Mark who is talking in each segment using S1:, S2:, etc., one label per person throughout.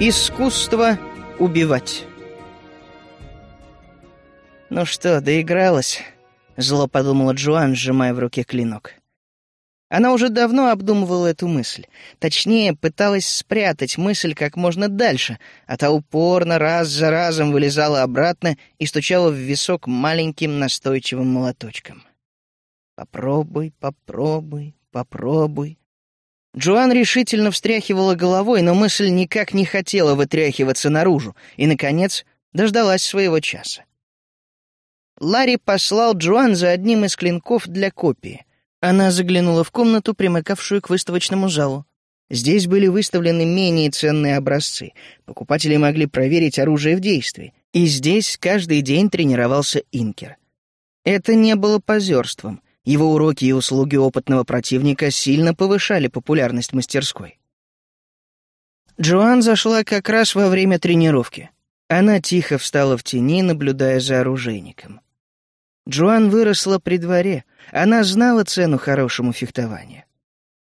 S1: Искусство убивать. «Ну что, доигралась?» — зло подумала Джоан, сжимая в руке клинок. Она уже давно обдумывала эту мысль. Точнее, пыталась спрятать мысль как можно дальше, а та упорно раз за разом вылезала обратно и стучала в висок маленьким настойчивым молоточком. «Попробуй, попробуй, попробуй. Джоан решительно встряхивала головой, но мысль никак не хотела вытряхиваться наружу, и, наконец, дождалась своего часа. Ларри послал Джоан за одним из клинков для копии. Она заглянула в комнату, примыкавшую к выставочному залу. Здесь были выставлены менее ценные образцы. Покупатели могли проверить оружие в действии. И здесь каждый день тренировался Инкер. Это не было позерством. Его уроки и услуги опытного противника сильно повышали популярность мастерской. Джоан зашла как раз во время тренировки. Она тихо встала в тени, наблюдая за оружейником. Джоан выросла при дворе, она знала цену хорошему фехтованию.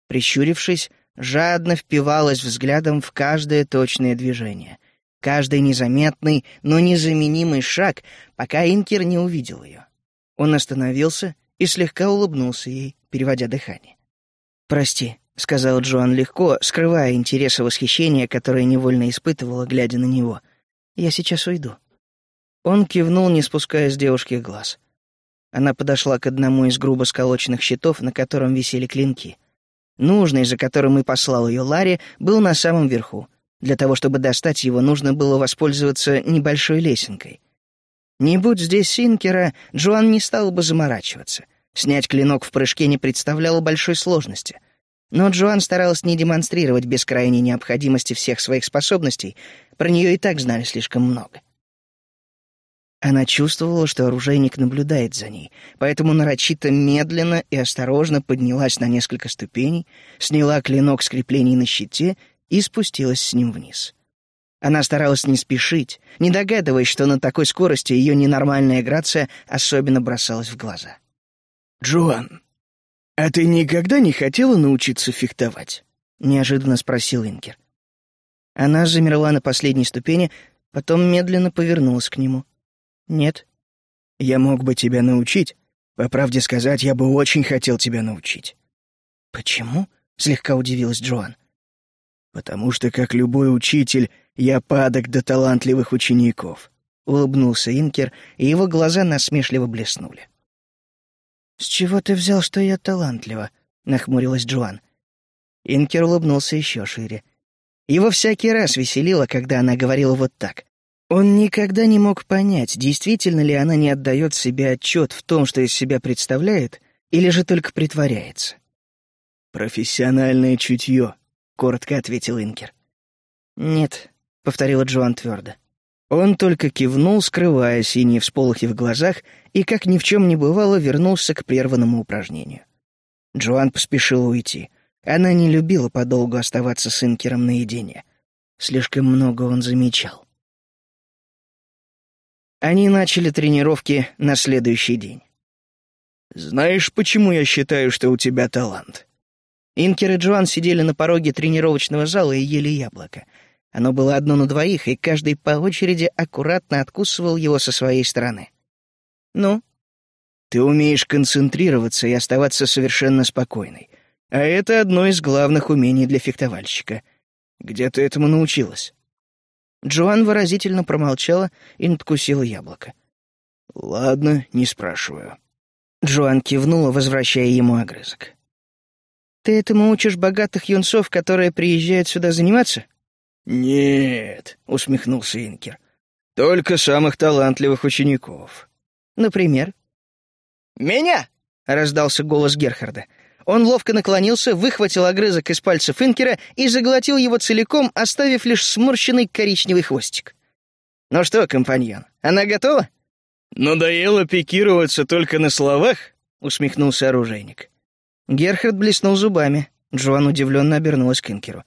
S1: Прищурившись, жадно впивалась взглядом в каждое точное движение, каждый незаметный, но незаменимый шаг, пока Инкер не увидел ее. Он остановился и слегка улыбнулся ей, переводя дыхание. «Прости», — сказал Джоан легко, скрывая интерес и восхищение, которое невольно испытывала, глядя на него. «Я сейчас уйду». Он кивнул, не спуская с девушки глаз. Она подошла к одному из грубо сколоченных щитов, на котором висели клинки. Нужный, за которым и послал ее Ларри, был на самом верху. Для того, чтобы достать его, нужно было воспользоваться небольшой лесенкой. Не будь здесь Синкера, Джоан не стал бы заморачиваться. Снять клинок в прыжке не представляло большой сложности. Но Джоан старалась не демонстрировать бескрайней необходимости всех своих способностей, про нее и так знали слишком много. Она чувствовала, что оружейник наблюдает за ней, поэтому нарочито медленно и осторожно поднялась на несколько ступеней, сняла клинок с креплений на щите и спустилась с ним вниз. Она старалась не спешить, не догадываясь, что на такой скорости ее ненормальная грация особенно бросалась в глаза.
S2: «Джоан, а ты никогда не хотела научиться фехтовать?»
S1: — неожиданно спросил Инкер. Она замерла на последней ступени, потом медленно повернулась к нему. «Нет».
S2: «Я мог бы тебя научить. По правде сказать, я бы очень хотел тебя научить».
S1: «Почему?» — слегка удивилась Джоан.
S2: «Потому что, как любой учитель, я падок до талантливых учеников», — улыбнулся Инкер, и его глаза насмешливо блеснули.
S1: «С чего ты взял, что я талантлива?» — нахмурилась Джоан. Инкер улыбнулся еще шире. Его всякий раз веселило, когда она говорила вот так. Он никогда не мог понять, действительно ли она не отдает себе отчет в том, что из себя представляет, или же только притворяется.
S2: «Профессиональное чутье», — коротко ответил Инкер.
S1: «Нет», — повторила Джоан твердо. Он только кивнул, скрывая синие всполохи в глазах, и, как ни в чем не бывало, вернулся к прерванному упражнению. Джоан поспешила уйти. Она не любила подолгу оставаться с Инкером наедине. Слишком много он замечал. Они начали тренировки на следующий день.
S2: «Знаешь, почему я считаю, что у тебя талант?»
S1: Инкер и Джоан сидели на пороге тренировочного зала и ели яблоко — оно было одно на двоих, и каждый по очереди аккуратно откусывал его со своей стороны. «Ну?» «Ты умеешь концентрироваться и оставаться совершенно спокойной. А это одно из главных умений для фехтовальщика. Где ты этому научилась?» Джоан выразительно промолчала и надкусила яблоко.
S2: «Ладно, не спрашиваю».
S1: Джоан кивнула, возвращая ему огрызок. «Ты этому учишь богатых юнцов, которые приезжают сюда заниматься?»
S2: «Нет», — усмехнулся Инкер, — «только самых талантливых учеников».
S1: «Например?»
S3: «Меня!»
S1: — раздался голос Герхарда. Он ловко наклонился, выхватил огрызок из пальцев Инкера и заглотил его целиком, оставив лишь сморщенный коричневый хвостик. «Ну что, компаньон, она готова?»
S2: «Надоело пикироваться только на словах?» — усмехнулся оружейник.
S1: Герхард блеснул зубами. Джоан удивленно обернулась к Инкеру.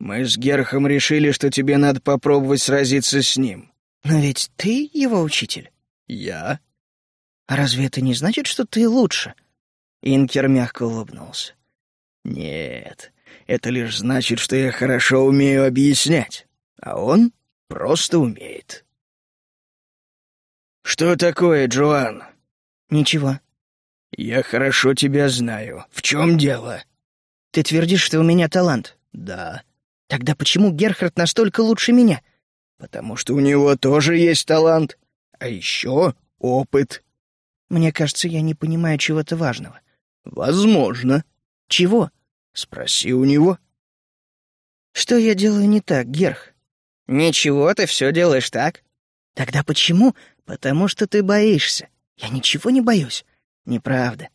S2: Мы с Герхом решили, что тебе надо попробовать сразиться с ним.
S1: Но ведь ты его учитель.
S2: Я?
S1: А разве это не значит, что ты лучше? Инкер мягко улыбнулся.
S2: Нет, это лишь значит, что я хорошо умею объяснять. а он просто умеет. «Что такое, Джоан?»
S1: «Ничего».
S2: «Я хорошо тебя знаю. В чем дело?»
S1: «Ты твердишь, что у меня талант?»
S2: «Да».
S1: «Тогда почему Герхард настолько лучше меня?»
S2: «Потому что у него тоже есть талант. А еще опыт».
S1: «Мне кажется, я не понимаю чего-то важного».
S2: «Возможно».
S1: «Чего?»
S2: «Спроси у него».
S1: «Что я делаю не так, Герх?»
S3: «Ничего, ты все делаешь так».
S1: «Тогда почему?» «Потому что ты боишься. Я ничего не боюсь. Неправда.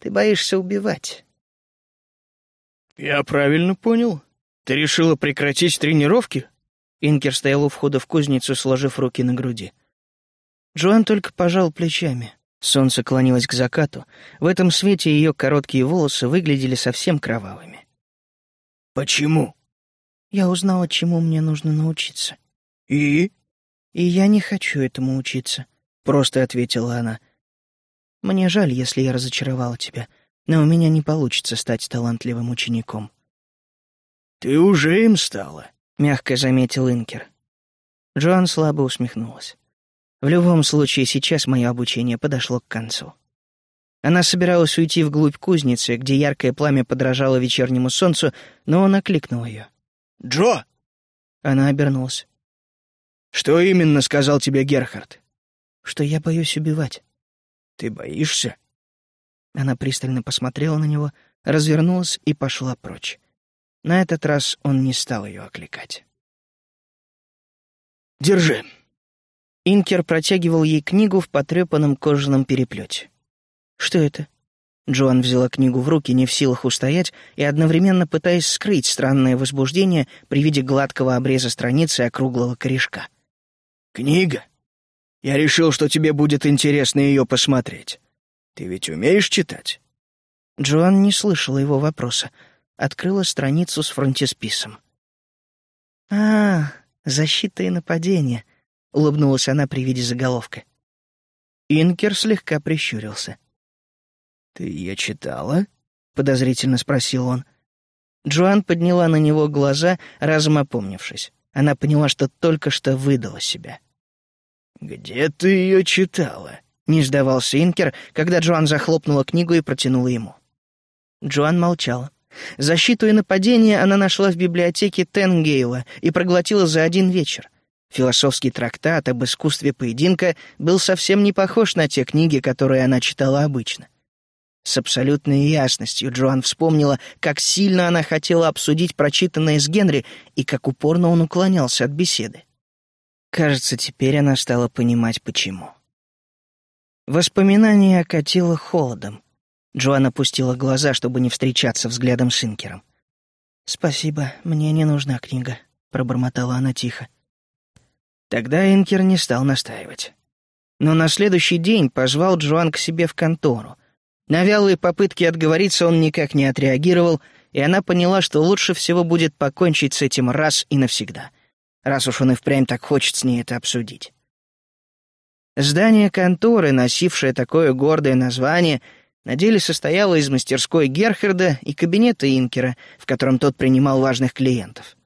S1: Ты боишься убивать».
S2: «Я правильно понял? Ты решила прекратить тренировки?»
S1: Инкер стоял у входа в кузницу, сложив руки на груди. Джоан только пожал плечами. Солнце клонилось к закату. В этом свете ее короткие волосы выглядели совсем кровавыми.
S2: «Почему?»
S1: «Я узнала, чему мне нужно научиться».
S2: «И?»
S1: «И я не хочу этому учиться», — просто ответила она. «Мне жаль, если я разочаровала тебя, но у меня не получится стать талантливым учеником».
S2: «Ты уже им стала», —
S1: мягко заметил Инкер. Джоан слабо усмехнулась. В любом случае, сейчас мое обучение подошло к концу. Она собиралась уйти вглубь кузницы, где яркое пламя подражало вечернему солнцу, но он окликнул ее.
S2: «Джо!»
S1: Она обернулась.
S2: «Что именно сказал тебе Герхард?»
S1: «Что я боюсь убивать».
S2: «Ты боишься?»
S1: Она пристально посмотрела на него, развернулась и пошла прочь. На этот раз он не стал ее окликать.
S2: «Держи»,
S1: Инкер протягивал ей книгу в потрепанном кожаном переплете. «Что это?» Джоан взяла книгу в руки, не в силах устоять, и одновременно пытаясь скрыть странное возбуждение при виде гладкого обреза страницы округлого корешка.
S2: «Книга? Я решил, что тебе будет интересно ее посмотреть. Ты ведь умеешь читать?»
S1: Джоан не слышала его вопроса. Открыла страницу с фронтисписом. «А, защита и нападение», — улыбнулась она при виде заголовка. Инкер слегка прищурился.
S2: «Ты ее читала?»
S1: — подозрительно спросил он. Джоан подняла на него глаза, разом опомнившись. Она поняла, что только что выдала себя.
S2: «Где ты ее читала?»
S1: — не сдавался Инкер, когда Джоан захлопнула книгу и протянула ему. Джоан молчала. Защиту и нападение она нашла в библиотеке Тенгейла и проглотила за один вечер. Философский трактат об искусстве поединка был совсем не похож на те книги, которые она читала обычно. С абсолютной ясностью Джоан вспомнила, как сильно она хотела обсудить прочитанное с Генри и как упорно он уклонялся от беседы. Кажется, теперь она стала понимать, почему. Воспоминание окатило холодом. Джоан опустила глаза, чтобы не встречаться взглядом с Инкером. «Спасибо, мне не нужна книга», — пробормотала она тихо. Тогда Инкер не стал настаивать. Но на следующий день позвал Джоан к себе в контору. На вялые попытки отговориться он никак не отреагировал, и она поняла, что лучше всего будет покончить с этим раз и навсегда, раз уж он и впрямь так хочет с ней это обсудить. Здание конторы, носившее такое гордое название, на деле состояло из мастерской Герхарда и кабинета Инкера, в котором тот принимал важных клиентов.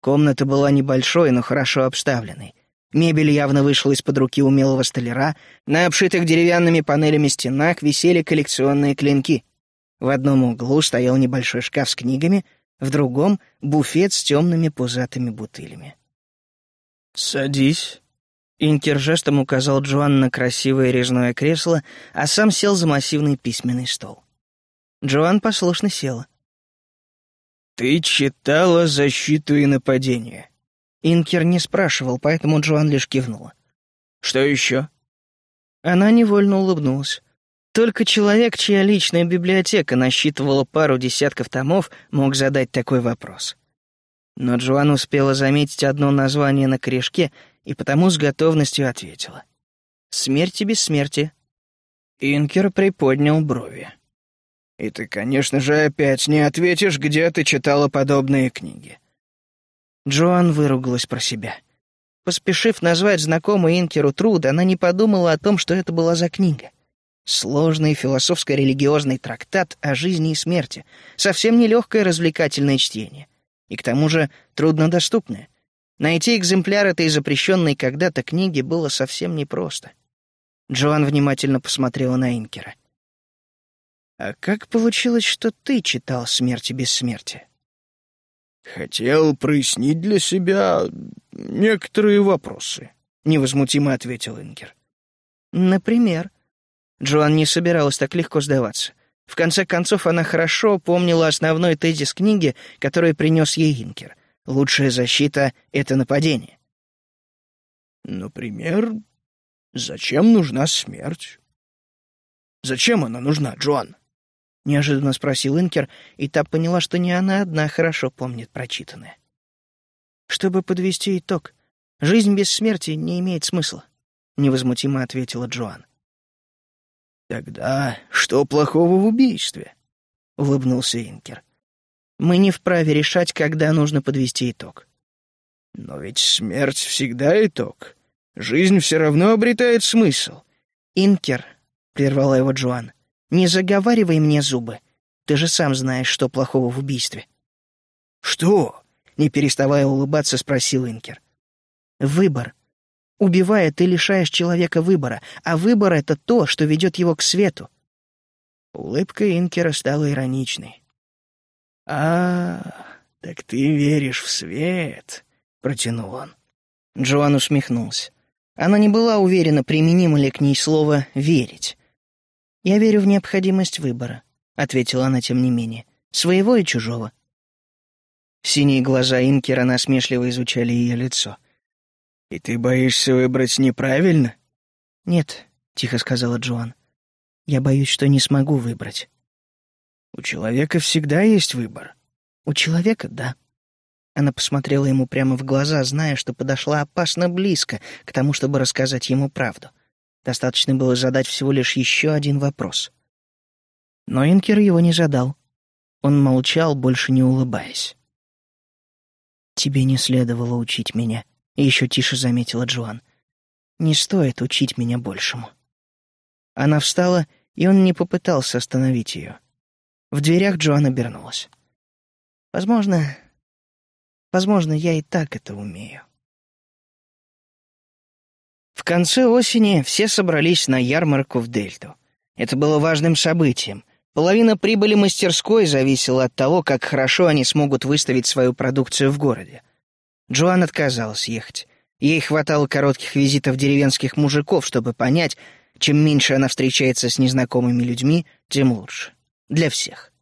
S1: Комната была небольшой, но хорошо обставленной. Мебель явно вышла из-под руки умелого столяра, на обшитых деревянными панелями стенах висели коллекционные клинки. В одном углу стоял небольшой шкаф с книгами, в другом — буфет с темными пузатыми бутылями.
S2: «Садись».
S1: Инкер жестом указал Джоан на красивое резное кресло, а сам сел за массивный письменный стол. Джоан послушно села.
S2: «Ты читала «Защиту и нападение».
S1: Инкер не спрашивал, поэтому Джоан лишь кивнула.
S2: «Что еще?»
S1: Она невольно улыбнулась. Только человек, чья личная библиотека насчитывала пару десятков томов, мог задать такой вопрос. Но Джоан успела заметить одно название на корешке и потому с готовностью ответила. «Смерть и бессмертие». Инкер приподнял брови.
S2: И ты, конечно же, опять не ответишь, где ты читала подобные книги.
S1: Джоан выругалась про себя. Поспешив назвать знакомый Инкеру труд, она не подумала о том, что это была за книга. Сложный философско-религиозный трактат о жизни и смерти, совсем нелегкое развлекательное чтение. И к тому же труднодоступное. Найти экземпляр этой запрещенной когда-то книги было совсем непросто. Джоан внимательно посмотрела на Инкера. «А как получилось, что ты читал «Смерть и бессмертие»?»
S2: «Хотел прояснить для себя некоторые вопросы», — невозмутимо ответил Инкер.
S1: «Например?» Джоан не собиралась так легко сдаваться. В конце концов, она хорошо помнила основной тезис книги, который принес ей Инкер. «Лучшая защита — это нападение».
S2: «Например, зачем нужна смерть?» «Зачем она нужна, Джоан?»
S1: — неожиданно спросил Инкер, и та поняла, что не она одна хорошо помнит прочитанное. «Чтобы подвести итог, жизнь без смерти не имеет смысла», — невозмутимо ответила Джоан.
S2: «Тогда что плохого в убийстве?» — улыбнулся Инкер.
S1: «Мы не вправе решать, когда нужно подвести итог».
S2: «Но ведь смерть всегда итог. Жизнь все равно обретает смысл».
S1: «Инкер», — прервала его Джоан, — «не заговаривай мне зубы. Ты же сам знаешь, что плохого в убийстве».
S2: «Что?»
S1: — не переставая улыбаться, спросил Инкер. «Выбор», Убивая, ты лишаешь человека выбора, а выбор — это то, что ведет его к свету. Улыбка Инкера стала ироничной.
S2: «А, так ты веришь в свет?» — протянул он.
S1: Джоан усмехнулся. Она не была уверена, применимо ли к ней слово «верить». «Я верю в необходимость выбора», — ответила она тем не менее, — «своего и чужого». Синие глаза Инкера насмешливо изучали ее лицо.
S2: «И ты боишься выбрать неправильно?»
S1: «Нет», — тихо сказала Джоан. «Я боюсь, что не смогу выбрать».
S2: «У человека всегда есть выбор».
S1: «У человека — да». Она посмотрела ему прямо в глаза, зная, что подошла опасно близко к тому, чтобы рассказать ему правду. Достаточно было задать всего лишь еще один вопрос. Но Инкер его не задал. Он молчал, больше не улыбаясь. «Тебе не следовало учить меня», — еще тише заметила Джоан. «Не стоит учить меня большему». Она встала, и он не попытался остановить ее. В дверях Джоан обернулась. «Возможно, возможно, я и так это умею». В конце осени все собрались на ярмарку в Дельту. Это было важным событием. Половина прибыли мастерской зависела от того, как хорошо они смогут выставить свою продукцию в городе. Джоан отказалась ехать. Ей хватало коротких визитов деревенских мужиков, чтобы понять, чем меньше она встречается с незнакомыми людьми, тем лучше. Для всех.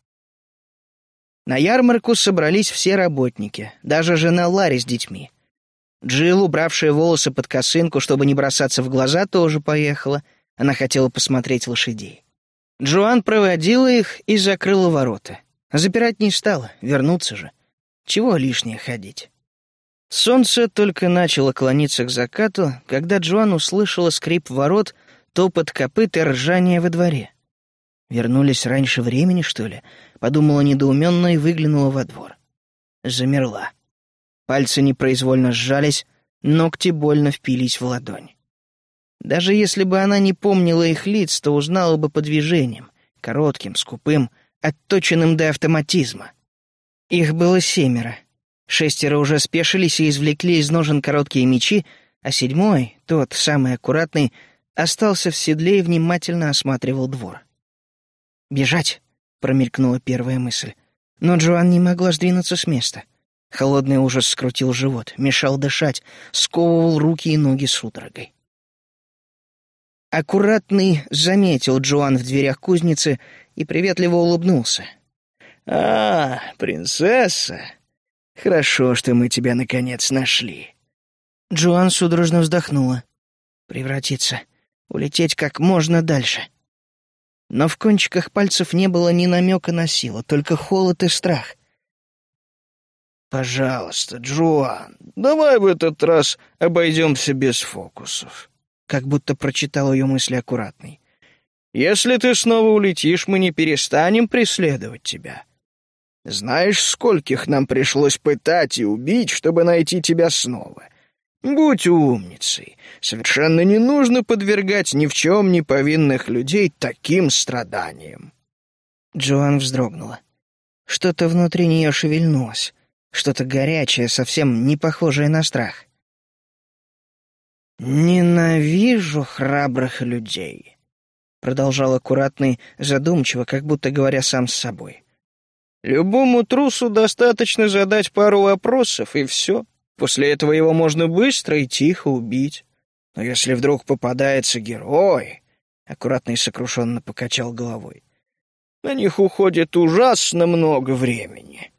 S1: На ярмарку собрались все работники, даже жена Ларри с детьми. Джилл, убравшая волосы под косынку, чтобы не бросаться в глаза, тоже поехала. Она хотела посмотреть лошадей. Джоан проводила их и закрыла ворота. Запирать не стала, вернуться же. Чего лишнее ходить? Солнце только начало клониться к закату, когда Джоан услышала скрип ворот, топот копыт и ржание во дворе. Вернулись раньше времени, что ли? Подумала недоуменно и выглянула во двор. Замерла. Пальцы непроизвольно сжались, ногти больно впились в ладонь. Даже если бы она не помнила их лиц, то узнала бы по движениям, коротким, скупым, отточенным до автоматизма. Их было семеро, Шестеро уже спешились и извлекли из ножен короткие мечи, а седьмой, тот самый аккуратный, остался в седле и внимательно осматривал двор. «Бежать!» — промелькнула первая мысль. Но Джоан не могла сдвинуться с места. Холодный ужас скрутил живот, мешал дышать, сковывал руки и ноги судорогой. Аккуратный заметил Джоан в дверях кузницы и приветливо улыбнулся.
S2: «А, принцесса!» Хорошо, что мы тебя наконец нашли.
S1: Джоан судорожно вздохнула. Превратиться, улететь как можно дальше. Но в кончиках пальцев не было ни намека на силу, только холод и страх.
S2: «Пожалуйста, Джоан, давай в этот раз обойдемся без фокусов»,
S1: как будто прочитал ее мысли аккуратный.
S2: «Если ты снова улетишь, мы не перестанем преследовать тебя. Знаешь, скольких нам пришлось пытать и убить, чтобы найти тебя снова? Будь умницей. Совершенно не нужно подвергать ни в чем не повинных людей таким страданиям.
S1: Джоан вздрогнула. Что-то внутри нее шевельнулось. Что-то горячее, совсем не похожее на страх.
S2: «Ненавижу храбрых людей», — продолжал аккуратный, задумчиво, как будто говоря сам с собой. «Любому трусу достаточно задать пару вопросов, и все. После этого его можно быстро и тихо убить. Но если вдруг попадается герой...» — аккуратный сокрушенно покачал головой. «На них уходит ужасно много времени».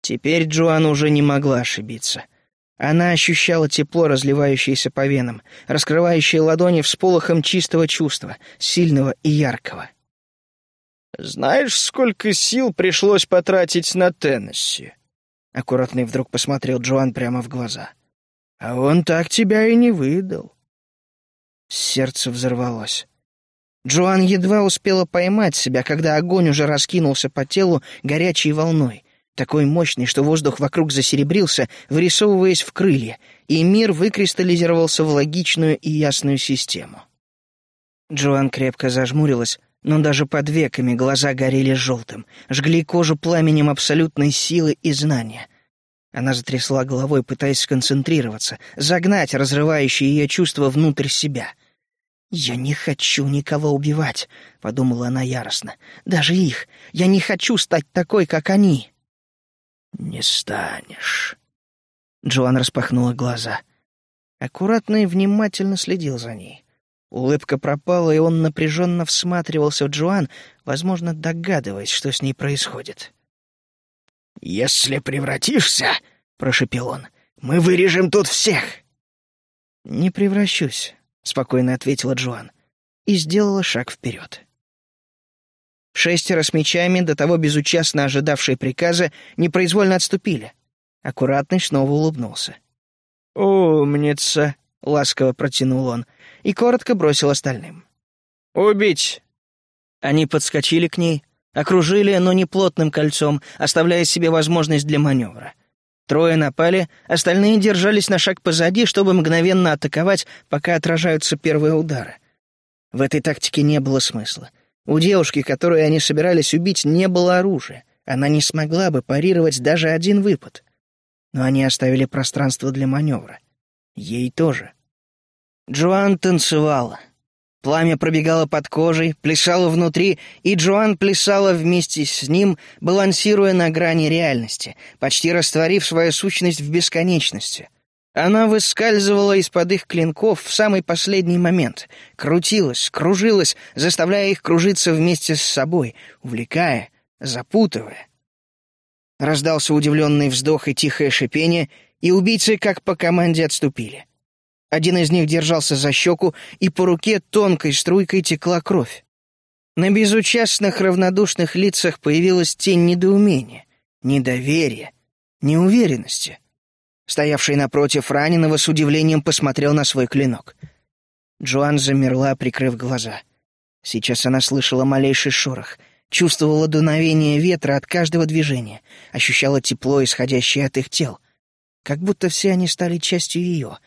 S1: Теперь Джоан уже не могла ошибиться. Она ощущала тепло, разливающееся по венам, раскрывающее ладони всполохом чистого чувства, сильного и яркого.
S2: «Знаешь, сколько сил пришлось потратить на Теннесси?» Аккуратный вдруг посмотрел Джоан прямо в глаза. «А он так тебя и не выдал».
S1: Сердце взорвалось. Джоан едва успела поймать себя, когда огонь уже раскинулся по телу горячей волной такой мощный, что воздух вокруг засеребрился, вырисовываясь в крылья, и мир выкристаллизировался в логичную и ясную систему. Джоан крепко зажмурилась, но даже под веками глаза горели желтым, жгли кожу пламенем абсолютной силы и знания. Она затрясла головой, пытаясь сконцентрироваться, загнать разрывающие ее чувства внутрь себя. «Я не хочу никого убивать», — подумала она яростно. «Даже их. Я не хочу стать такой, как они».
S2: «Не станешь».
S1: Джоан распахнула глаза. Аккуратно и внимательно следил за ней. Улыбка пропала, и он напряженно всматривался в Джоан, возможно, догадываясь, что с ней происходит.
S2: «Если превратишься, — прошепел он, — мы вырежем тут всех!»
S1: «Не превращусь», — спокойно ответила Джоан и сделала шаг вперед. Шестеро с мечами, до того безучастно ожидавшие приказа, непроизвольно отступили. Аккуратный снова улыбнулся.
S2: «Умница!» — ласково протянул он и коротко бросил остальным. «Убить!»
S1: Они подскочили к ней, окружили, но не плотным кольцом, оставляя себе возможность для маневра. Трое напали, остальные держались на шаг позади, чтобы мгновенно атаковать, пока отражаются первые удары. В этой тактике не было смысла — у девушки, которую они собирались убить, не было оружия. Она не смогла бы парировать даже один выпад. Но они оставили пространство для маневра. Ей тоже. Джоан танцевала. Пламя пробегало под кожей, плясало внутри, и Джоан плясала вместе с ним, балансируя на грани реальности, почти растворив свою сущность в бесконечности. Она выскальзывала из-под их клинков в самый последний момент, крутилась, кружилась, заставляя их кружиться вместе с собой, увлекая, запутывая. Раздался удивленный вздох и тихое шипение, и убийцы, как по команде, отступили. Один из них держался за щеку, и по руке тонкой струйкой текла кровь. На безучастных равнодушных лицах появилась тень недоумения, недоверия, неуверенности. Стоявший напротив раненого с удивлением посмотрел на свой клинок. Джоан замерла, прикрыв глаза. Сейчас она слышала малейший шорох, чувствовала дуновение ветра от каждого движения, ощущала тепло, исходящее от их тел. Как будто все они стали частью ее.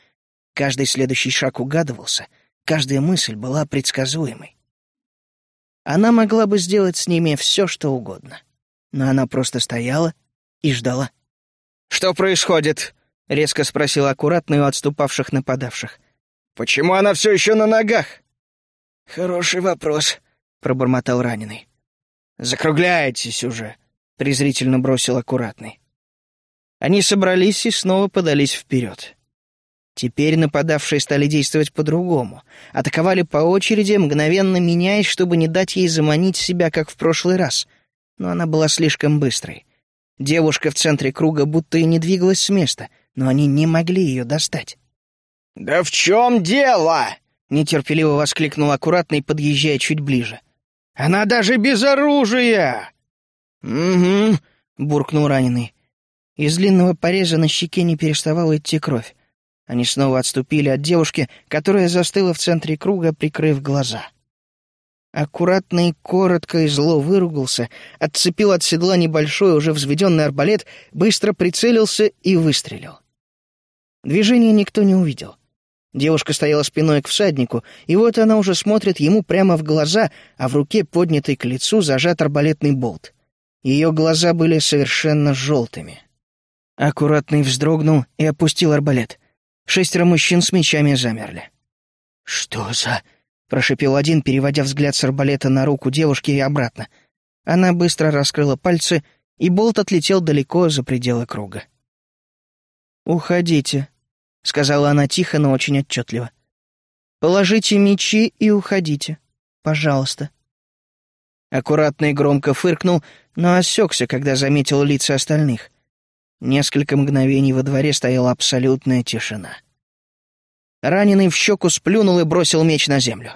S1: Каждый следующий шаг угадывался, каждая мысль была предсказуемой. Она могла бы сделать с ними все, что угодно. Но она просто стояла и ждала.
S2: «Что происходит?» — резко спросил аккуратный у отступавших нападавших. «Почему она все еще на ногах?»
S1: «Хороший вопрос», — пробормотал раненый.
S2: «Закругляйтесь уже», — презрительно бросил аккуратный.
S1: Они собрались и снова подались вперед. Теперь нападавшие стали действовать по-другому. Атаковали по очереди, мгновенно меняясь, чтобы не дать ей заманить себя, как в прошлый раз. Но она была слишком быстрой. Девушка в центре круга будто и не двигалась с места — но они не могли ее достать.
S2: «Да в чем дело?»
S1: — нетерпеливо воскликнул аккуратный, подъезжая чуть ближе.
S2: «Она даже без оружия!»
S1: «Угу», — буркнул раненый. Из длинного пореза на щеке не переставала идти кровь. Они снова отступили от девушки, которая застыла в центре круга, прикрыв глаза. Аккуратно и коротко и зло выругался, отцепил от седла небольшой уже взведенный арбалет, быстро прицелился и выстрелил. Движения никто не увидел. Девушка стояла спиной к всаднику, и вот она уже смотрит ему прямо в глаза, а в руке, поднятой к лицу, зажат арбалетный болт. Ее глаза были совершенно желтыми. Аккуратный вздрогнул и опустил арбалет. Шестеро мужчин с мечами замерли. «Что за...» — прошипел один, переводя взгляд с арбалета на руку девушки и обратно. Она быстро раскрыла пальцы, и болт отлетел далеко за пределы круга. «Уходите», — сказала она тихо, но очень отчетливо. «Положите мечи и уходите. Пожалуйста». Аккуратно и громко фыркнул, но осекся, когда заметил лица остальных. Несколько мгновений во дворе стояла абсолютная тишина. Раненый в щеку сплюнул и бросил меч на землю.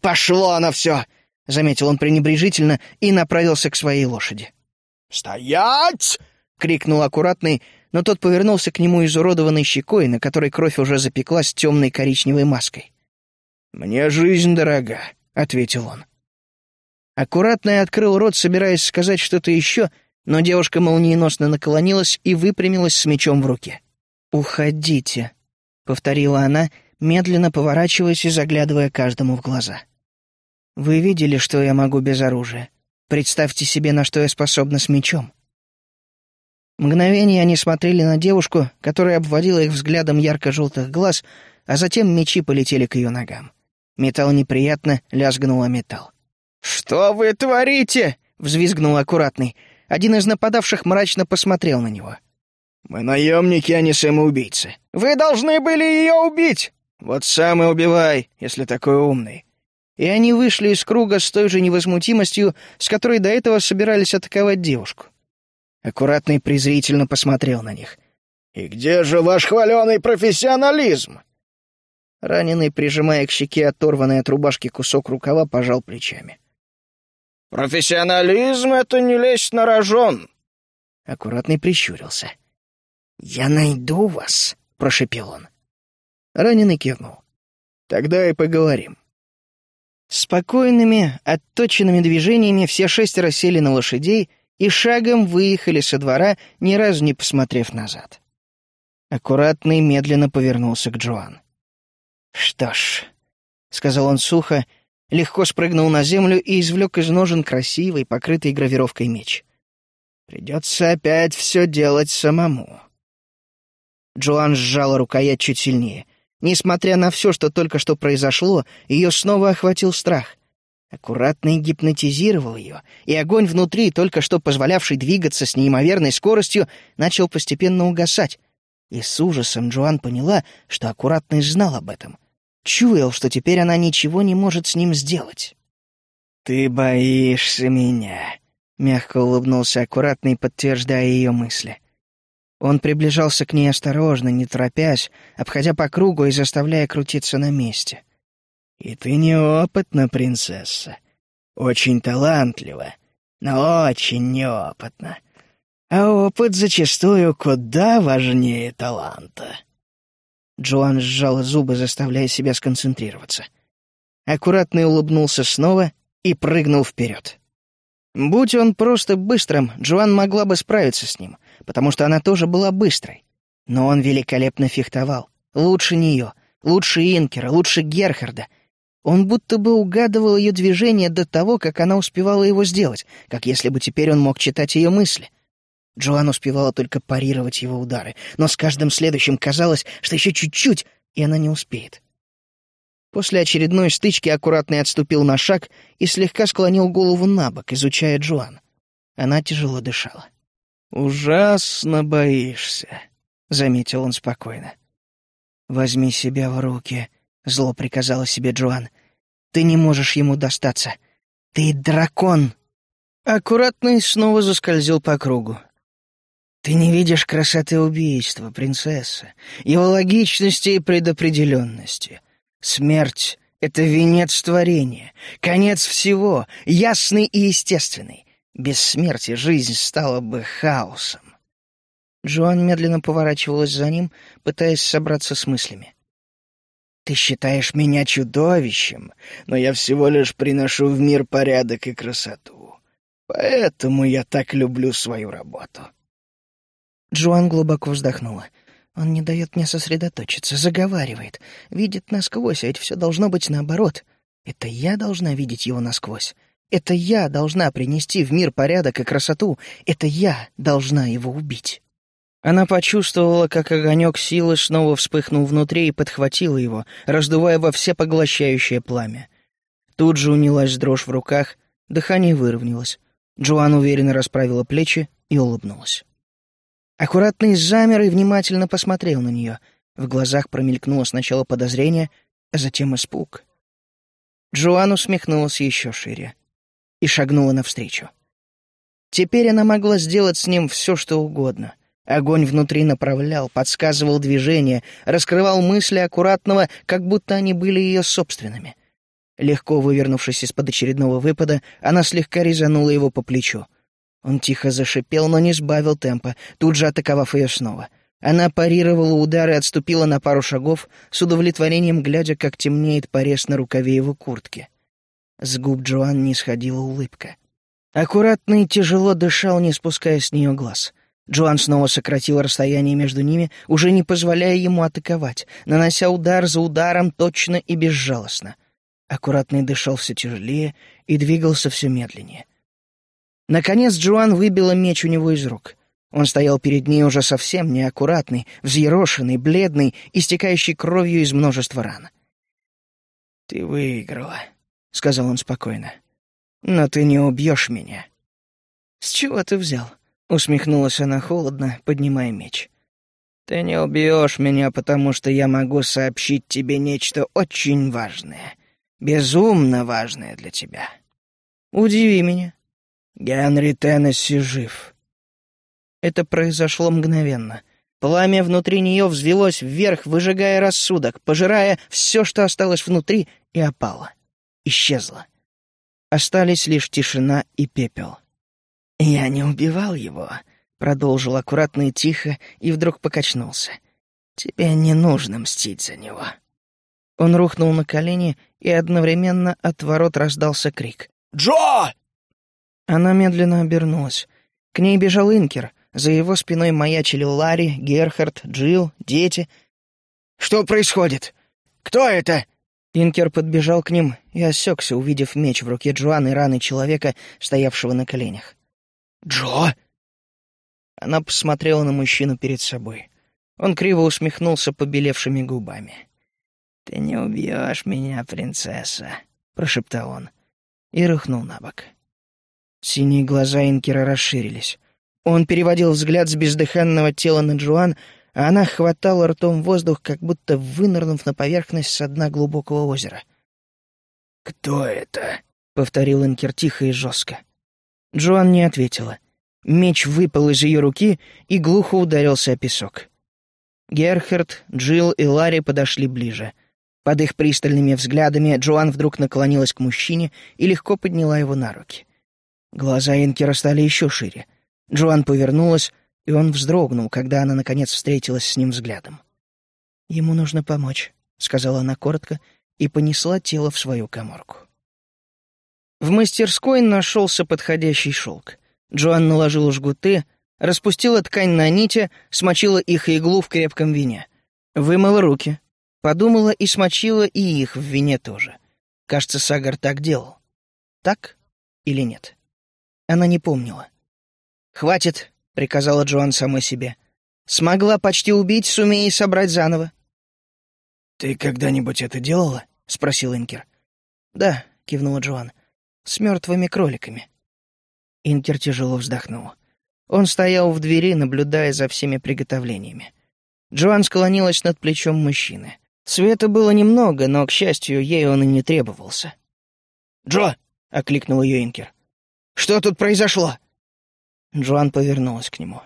S1: «Пошло оно все!» — заметил он пренебрежительно и направился к своей лошади.
S2: «Стоять!» — крикнул аккуратный,
S1: но тот повернулся к нему изуродованной щекой, на которой кровь уже запеклась темной коричневой маской.
S2: «Мне жизнь дорога», — ответил он.
S1: Аккуратный открыл рот, собираясь сказать что-то еще, но девушка молниеносно наклонилась и выпрямилась с мечом в руке. «Уходите», — повторила она, медленно поворачиваясь и заглядывая каждому в глаза. «Вы видели, что я могу без оружия? Представьте себе, на что я способна с мечом». Мгновение они смотрели на девушку, которая обводила их взглядом ярко-желтых глаз, а затем мечи полетели к ее ногам. Металл неприятно лязгнул о металл.
S2: «Что вы творите?»
S1: — взвизгнул аккуратный. Один из нападавших мрачно посмотрел на него.
S2: «Мы наемники, а не самоубийцы. Вы должны были ее убить!» «Вот сам и убивай, если такой умный».
S1: И они вышли из круга с той же невозмутимостью, с которой до этого собирались атаковать девушку. Аккуратный презрительно посмотрел на них.
S2: «И где же ваш хваленый профессионализм?»
S1: Раненый, прижимая к щеке оторванный от рубашки кусок рукава, пожал плечами.
S2: «Профессионализм — это не лезть на рожон!»
S1: Аккуратный прищурился. «Я найду вас!» — прошепел он. Раненый кивнул. «Тогда и поговорим». Спокойными, отточенными движениями все шестеро сели на лошадей и шагом выехали со двора, ни разу не посмотрев назад. Аккуратный медленно повернулся к Джоан. «Что ж», — сказал он сухо, легко спрыгнул на землю и извлек из ножен красивый, покрытый гравировкой меч. «Придется опять все делать самому». Джоан сжала рукоять чуть сильнее. Несмотря на все, что только что произошло, ее снова охватил страх. Аккуратно гипнотизировал ее, и огонь внутри, только что позволявший двигаться с неимоверной скоростью, начал постепенно угасать. И с ужасом Джоан поняла, что аккуратный знал об этом. Чуял, что теперь она ничего не может с ним сделать. «Ты боишься меня», — мягко улыбнулся аккуратный, подтверждая ее мысли. Он приближался к ней осторожно, не торопясь, обходя по кругу и заставляя крутиться на месте. «И ты неопытна, принцесса. Очень талантлива, но очень неопытна. А опыт зачастую куда важнее таланта». Джоан сжала зубы, заставляя себя сконцентрироваться. Аккуратно улыбнулся снова и прыгнул вперед. Будь он просто быстрым, Джоан могла бы справиться с ним, потому что она тоже была быстрой. Но он великолепно фехтовал. Лучше нее, лучше Инкера, лучше Герхарда. Он будто бы угадывал ее движения до того, как она успевала его сделать, как если бы теперь он мог читать ее мысли. Джоан успевала только парировать его удары, но с каждым следующим казалось, что еще чуть-чуть, и она не успеет. После очередной стычки аккуратный отступил на шаг и слегка склонил голову на бок, изучая Джоан. Она тяжело дышала. «Ужасно боишься», — заметил он спокойно. «Возьми себя в руки», — зло приказала себе Джоан. «Ты не можешь ему достаться. Ты дракон!» Аккуратный снова заскользил по кругу. Ты не видишь красоты убийства, принцесса, его логичности и предопределенности. Смерть — это венец творения, конец всего, ясный и естественный. Без смерти жизнь стала бы хаосом. Джоан медленно поворачивалась за ним, пытаясь собраться с мыслями. «Ты считаешь меня чудовищем, но я всего лишь приношу в мир порядок и красоту. Поэтому я так люблю свою работу». Джоан глубоко вздохнула. Он не дает мне сосредоточиться, заговаривает, видит насквозь, а ведь все должно быть наоборот. Это я должна видеть его насквозь. Это я должна принести в мир порядок и красоту. Это я должна его убить. Она почувствовала, как огонек силы снова вспыхнул внутри и подхватила его, раздувая во все поглощающее пламя. Тут же унялась дрожь в руках, дыхание выровнялось. Джоан уверенно расправила плечи и улыбнулась. Аккуратный замер и внимательно посмотрел на нее. В глазах промелькнуло сначала подозрение, а затем испуг. Джоан усмехнулась еще шире и шагнула навстречу. Теперь она могла сделать с ним все, что угодно — Огонь внутри направлял, подсказывал движение, раскрывал мысли аккуратного, как будто они были ее собственными. Легко вывернувшись из-под очередного выпада, она слегка резанула его по плечу. Он тихо зашипел, но не сбавил темпа, тут же атаковав ее снова. Она парировала удар и отступила на пару шагов, с удовлетворением глядя, как темнеет порез на рукаве его куртки. С губ Джоан не сходила улыбка. Аккуратно и тяжело дышал, не спуская с нее глаз — Джоан снова сократил расстояние между ними, уже не позволяя ему атаковать, нанося удар за ударом точно и безжалостно. Аккуратный дышал все тяжелее и двигался все медленнее. Наконец Джоан выбила меч у него из рук. Он стоял перед ней уже совсем неаккуратный, взъерошенный, бледный, истекающий кровью из множества ран. «Ты выиграла», — сказал он спокойно. «Но ты не убьешь меня». «С чего ты взял?» Усмехнулась она холодно, поднимая меч. «Ты не убьешь меня, потому что я могу сообщить тебе нечто очень важное, безумно важное для тебя. Удиви меня. Генри Теннесси жив». Это произошло мгновенно. Пламя внутри нее взвелось вверх, выжигая рассудок, пожирая все, что осталось внутри, и опало. Исчезло. Остались лишь тишина и пепел. «Я не убивал его», — продолжил аккуратно и тихо, и вдруг покачнулся. «Тебе не нужно мстить за него». Он рухнул на колени, и одновременно от ворот раздался крик.
S2: «Джо!»
S1: Она медленно обернулась. К ней бежал Инкер. За его спиной маячили Ларри, Герхард, Джилл, дети.
S2: «Что происходит? Кто это?»
S1: Инкер подбежал к ним и осекся, увидев меч в руке Джоан и раны человека, стоявшего на коленях.
S2: «Джо?»
S1: Она посмотрела на мужчину перед собой. Он криво усмехнулся побелевшими губами. «Ты не убьешь меня, принцесса», — прошептал он и рухнул на бок. Синие глаза Инкера расширились. Он переводил взгляд с бездыханного тела на Джоан, а она хватала ртом воздух, как будто вынырнув на поверхность со дна глубокого озера.
S2: «Кто это?»
S1: — повторил Инкер тихо и жестко. Джоан не ответила. Меч выпал из ее руки и глухо ударился о песок. Герхард, Джилл и Ларри подошли ближе. Под их пристальными взглядами Джоан вдруг наклонилась к мужчине и легко подняла его на руки. Глаза Инкера стали еще шире. Джоан повернулась, и он вздрогнул, когда она, наконец, встретилась с ним взглядом. «Ему нужно помочь», — сказала она коротко и понесла тело в свою коморку. В мастерской нашелся подходящий шелк. Джоан наложила жгуты, распустила ткань на нити, смочила их иглу в крепком вине. Вымыла руки. Подумала и смочила и их в вине тоже. Кажется, Сагар так делал. Так или нет? Она не помнила. «Хватит», — приказала Джоан самой себе. «Смогла почти убить, сумей собрать заново».
S2: «Ты когда-нибудь это делала?» — спросил Инкер.
S1: «Да», — кивнула Джоан с мертвыми кроликами. Инкер тяжело вздохнул. Он стоял в двери, наблюдая за всеми приготовлениями. Джоан склонилась над плечом мужчины. Света было немного, но, к счастью, ей он и не требовался.
S2: «Джо!» — окликнул ее Инкер. «Что тут произошло?»
S1: Джоан повернулась к нему.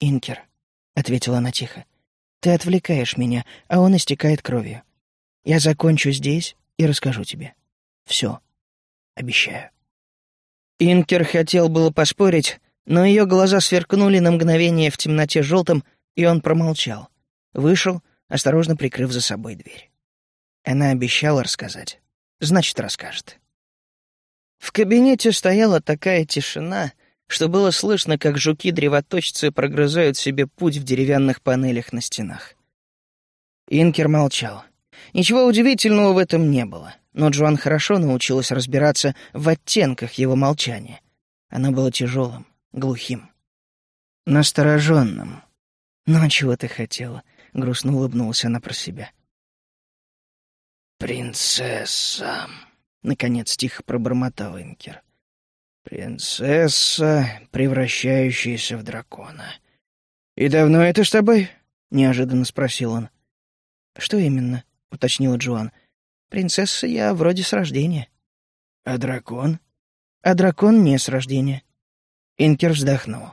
S1: «Инкер», — ответила она тихо, — «ты отвлекаешь меня, а он истекает кровью. Я закончу здесь и расскажу тебе. Все. Обещаю». Инкер хотел было поспорить, но ее глаза сверкнули на мгновение в темноте желтым, и он промолчал. Вышел, осторожно прикрыв за собой дверь. Она обещала рассказать. Значит, расскажет. В кабинете стояла такая тишина, что было слышно, как жуки-древоточцы прогрызают себе путь в деревянных панелях на стенах. Инкер молчал. Ничего удивительного в этом не было но Джоан хорошо научилась разбираться в оттенках его молчания. Оно было тяжелым, глухим, настороженным. «Ну, а чего ты хотела?» — грустно улыбнулась она про себя.
S2: «Принцесса», — наконец тихо пробормотал Инкер. «Принцесса, превращающаяся в дракона». «И давно это с тобой?» — неожиданно спросил он.
S1: «Что именно?» — уточнила Джоан. «Принцесса я вроде с рождения».
S2: «А дракон?»
S1: «А дракон не с рождения». Инкер вздохнул.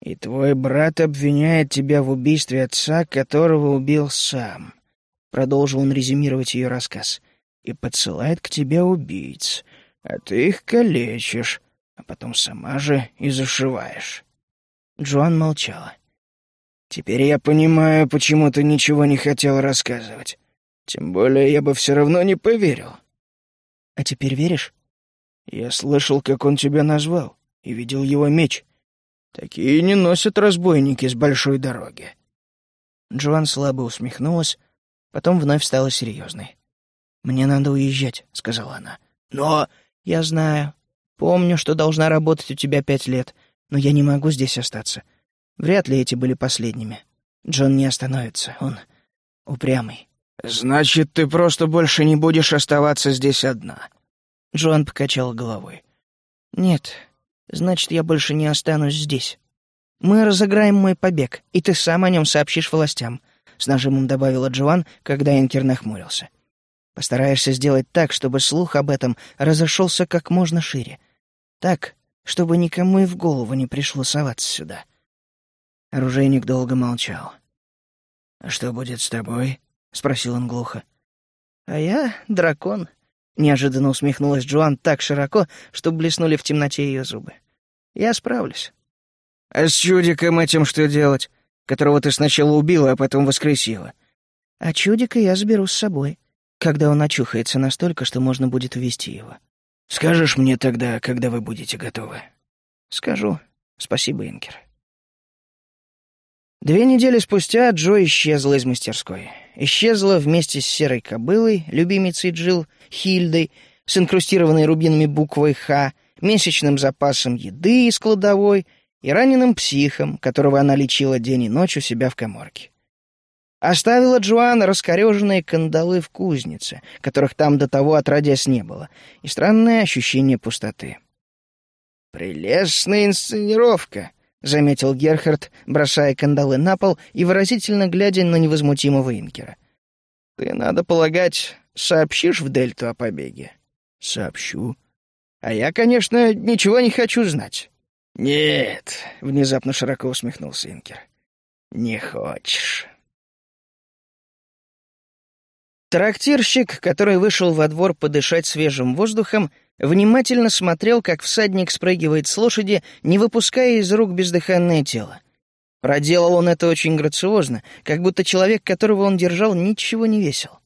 S2: «И твой брат обвиняет тебя в убийстве отца, которого убил сам», — продолжил он резюмировать ее рассказ, «и подсылает к тебе убийц, а ты их калечишь, а потом сама же и зашиваешь».
S1: Джоан молчала.
S2: «Теперь я понимаю, почему ты ничего не хотел рассказывать. Тем более я бы все равно не поверил».
S1: «А теперь веришь?»
S2: «Я слышал, как он тебя назвал, и видел его меч. Такие не носят разбойники с большой дороги».
S1: Джоан слабо усмехнулась, потом вновь стала серьезной. «Мне надо уезжать», — сказала она. «Но я знаю. Помню, что должна работать у тебя пять лет, но я не могу здесь остаться. Вряд ли эти были последними. Джон не остановится, он упрямый».
S2: «Значит, ты просто больше не будешь оставаться здесь одна?»
S1: Джоан покачал головой. «Нет, значит, я больше не останусь здесь. Мы разыграем мой побег, и ты сам о нем сообщишь властям», — с нажимом добавила Джоан, когда Энкер нахмурился. «Постараешься сделать так, чтобы слух об этом разошелся как можно шире. Так, чтобы никому и в голову не пришло соваться сюда». Оружейник долго молчал.
S2: «А что будет с тобой?» — спросил он глухо.
S1: «А я дракон», — неожиданно усмехнулась Джоан так широко, что блеснули в темноте ее зубы. «Я справлюсь».
S2: «А с чудиком этим что делать, которого ты сначала убила, а потом воскресила?»
S1: «А чудика я заберу с собой, когда он очухается настолько, что можно будет увести его».
S2: «Скажешь мне тогда, когда вы будете готовы?»
S1: «Скажу. Спасибо, Инкер».
S3: Две недели спустя Джо исчезла из мастерской. Исчезла вместе с серой кобылой, любимицей Джил, Хильдой, с инкрустированной рубинами буквой «Х», месячным запасом еды из кладовой и раненым психом, которого она лечила день и ночь у себя в коморке. Оставила Джоан раскореженные кандалы в кузнице, которых там до того отродясь не было, и странное ощущение пустоты. «Прелестная инсценировка», — заметил Герхард, бросая кандалы на пол и выразительно глядя на невозмутимого инкера. «Ты, надо полагать, сообщишь в Дельту о побеге?»
S2: «Сообщу».
S3: «А я, конечно, ничего не хочу знать».
S2: «Нет», — внезапно широко усмехнулся Инкер. «Не хочешь».
S3: Трактирщик, который вышел во двор подышать свежим воздухом, внимательно смотрел, как всадник спрыгивает с лошади, не выпуская из рук бездыханное тело. Проделал он это очень грациозно, как будто человек, которого он держал, ничего не весил.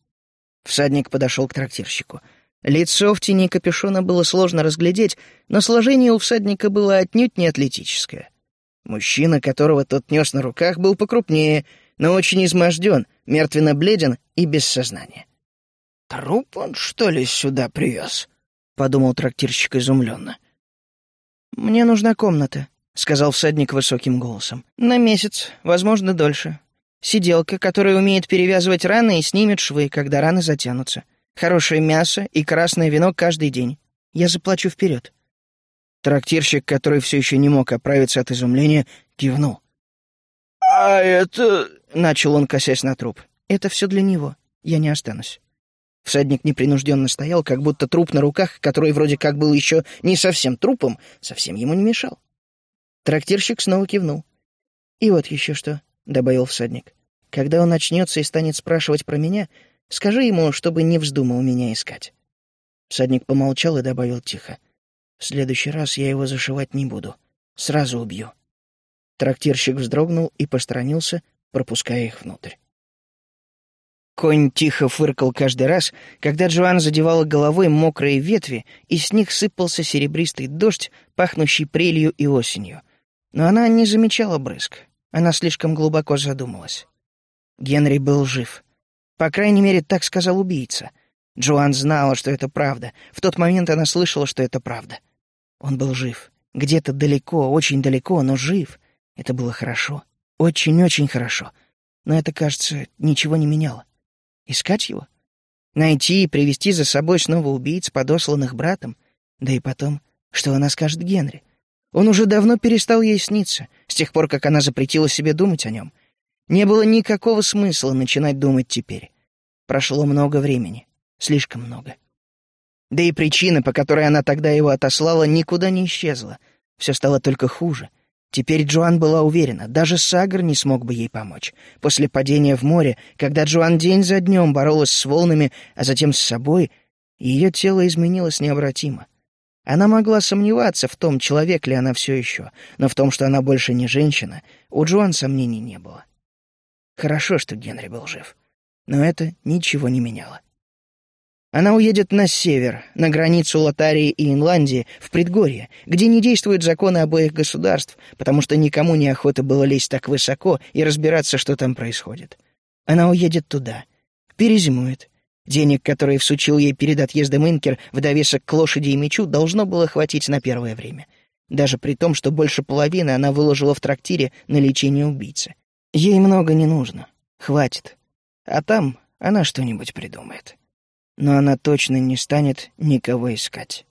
S3: Всадник подошел к трактирщику. Лицо в тени капюшона было сложно разглядеть, но сложение у всадника было отнюдь не атлетическое. Мужчина, которого тот нес на руках, был покрупнее, но очень изможден, мертвенно бледен и без сознания.
S2: «Труп он, что ли, сюда привез?»
S3: — подумал трактирщик изумленно.
S1: «Мне нужна комната», — сказал всадник высоким голосом. «На месяц, возможно, дольше. Сиделка, которая умеет перевязывать раны и снимет швы, когда раны затянутся. Хорошее мясо и красное вино каждый день. Я заплачу вперед».
S3: Трактирщик, который все еще не мог оправиться от изумления, кивнул.
S2: «А это...»
S3: — начал он, косясь на труп.
S1: «Это все для него. Я не останусь».
S3: Всадник непринужденно стоял, как будто труп на руках, который вроде как был еще не совсем трупом, совсем ему не мешал. Трактирщик снова кивнул.
S1: «И вот еще что», — добавил всадник. «Когда он начнется и станет спрашивать про меня, скажи ему, чтобы не вздумал меня искать».
S3: Всадник помолчал и добавил тихо.
S1: «В следующий раз я его зашивать не буду. Сразу убью».
S3: Трактирщик вздрогнул и посторонился, пропуская их внутрь.
S1: Конь тихо фыркал каждый раз, когда Джоан задевала головой мокрые ветви, и с них сыпался серебристый дождь, пахнущий прелью и осенью. Но она не замечала брызг. Она слишком глубоко задумалась. Генри был жив. По крайней мере, так сказал убийца. Джоан знала, что это правда. В тот момент она слышала, что это правда. Он был жив. Где-то далеко, очень далеко, но жив. Это было хорошо. Очень-очень хорошо. Но это, кажется, ничего не меняло. Искать его? Найти и привести за собой снова убийц, подосланных братом? Да и потом, что она скажет Генри? Он уже давно перестал ей сниться, с тех пор, как она запретила себе думать о нем. Не было никакого смысла начинать думать теперь. Прошло много времени, слишком много. Да и причина, по которой она тогда его отослала, никуда не исчезла. Все стало только хуже. Теперь Джоан была уверена, даже Сагр не смог бы ей помочь. После падения в море, когда Джоан день за днем боролась с волнами, а затем с собой, ее тело изменилось необратимо. Она могла сомневаться в том, человек ли она все еще, но в том, что она больше не женщина, у Джоан сомнений не было. Хорошо, что Генри был жив, но это ничего не меняло. Она уедет на север, на границу Лотарии и Инландии, в предгорье, где не действуют законы обоих государств, потому что никому не охота было лезть так высоко и разбираться, что там происходит. Она уедет туда, перезимует, Денег, которые всучил ей перед отъездом Инкер в довесок к лошади и мечу, должно было хватить на первое время. Даже при том, что больше половины она выложила в трактире на лечение убийцы. Ей много не нужно. Хватит. А там она что-нибудь придумает. Но она точно не станет никого искать.